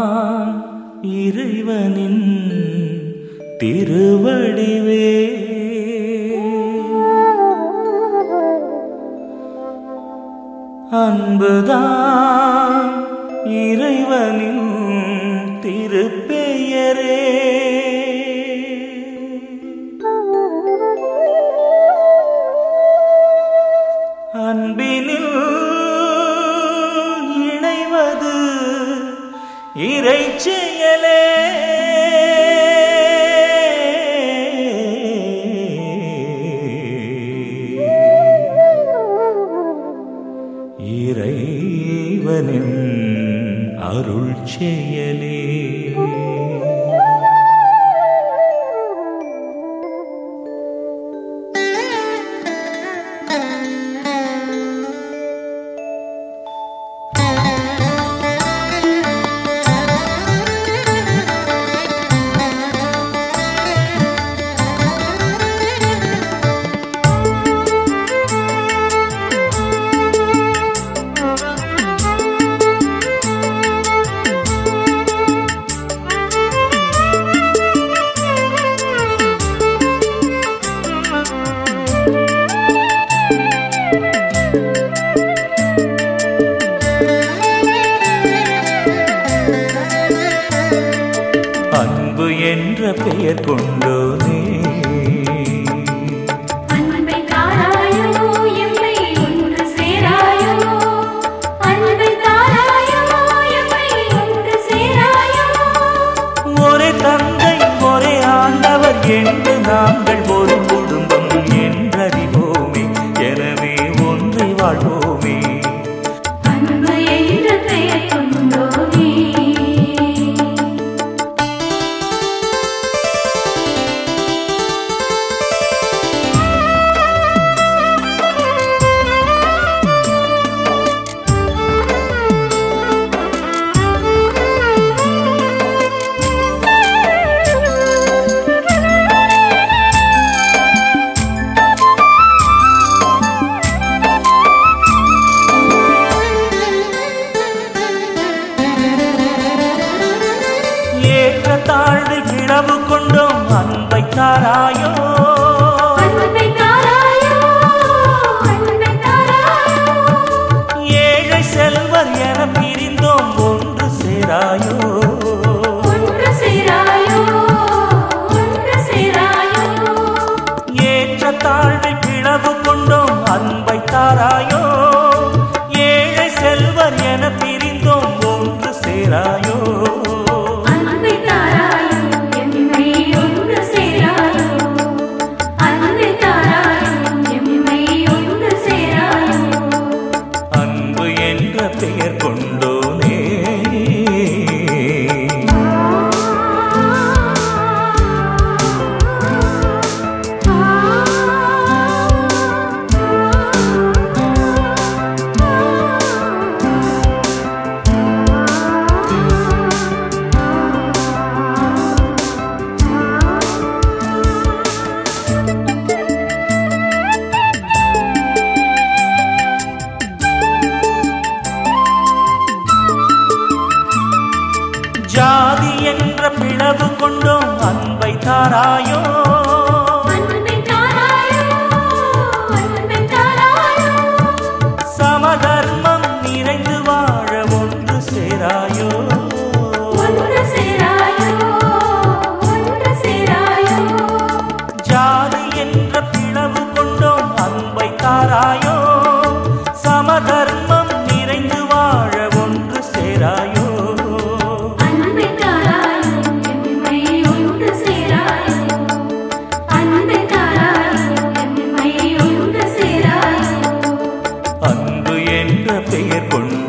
நான் இறைவனின் திருவடிவே. அன்புதான் இறைவனின் திருப்பெயரே. அன்பினில் இறைச்சியலே இறைவனின் அருள் செயலே. பெயர் கொண்டோனே ஒரே தந்தை ஒரே ஆண்டவர் என்று நாங்கள் ஒரு குடும்பம் என்றறிவோமே. எனவே ஒன்றி வாழ்வோம். கொண்டோம் அன்பை தாராயோ. பெயர் கொண்டு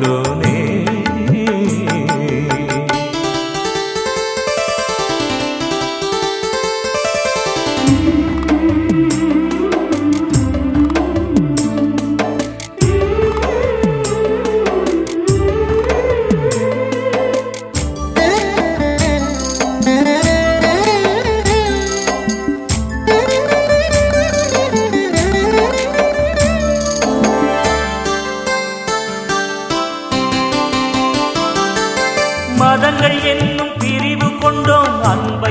அன்பை